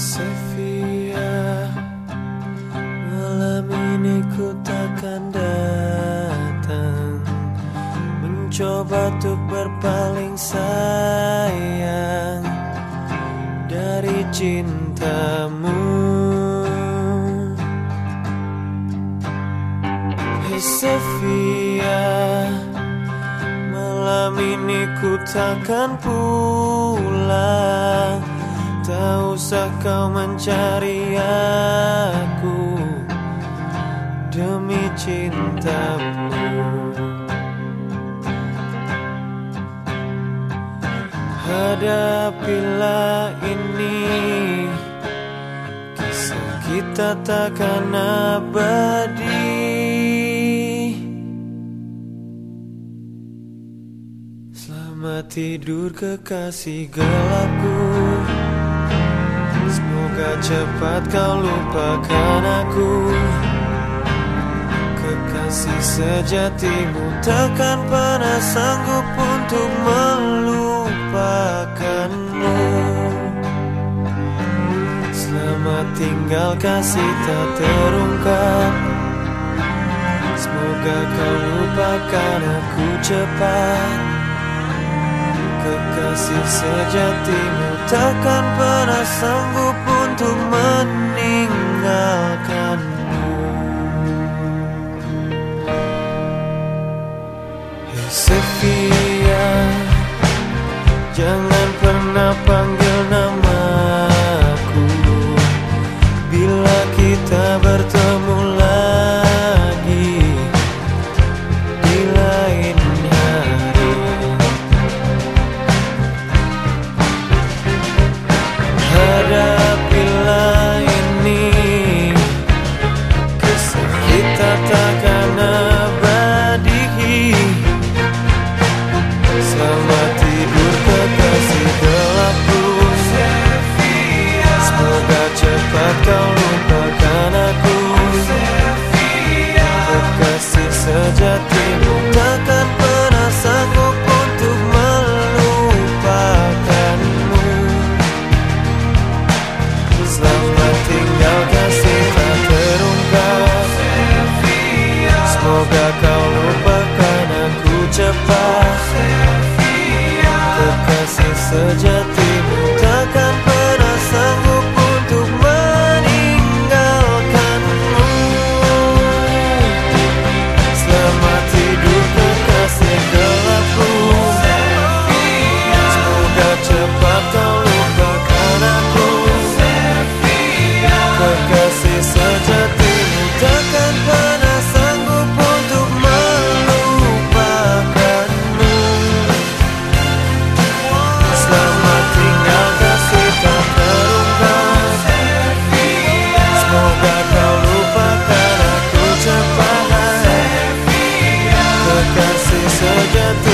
Sofia Malam ini ku takkan datang. Mencoba untuk berpaling sayang Dari cintamu. Hey Sevilla Malam ini ku takkan pulang. Tak usah kau mencari aku Demi cintamu. Hadapilah ini. Kisah kita takkan abadi. Selamat tidur kekasih gelapku Semoga cepat kau lupakan aku. Kekasih sejatimu takkan pernah sanggup untuk melupakanmu. Selamat tinggal kasih tak terungkap. Semoga kau lupakan aku cepat Kekasih sejatimu takkan pernah sanggup untuk meninggalkanmu. Hey Sophia Jangan pernah panggil namaku lupakan aku cepat. Kekasih sejati saja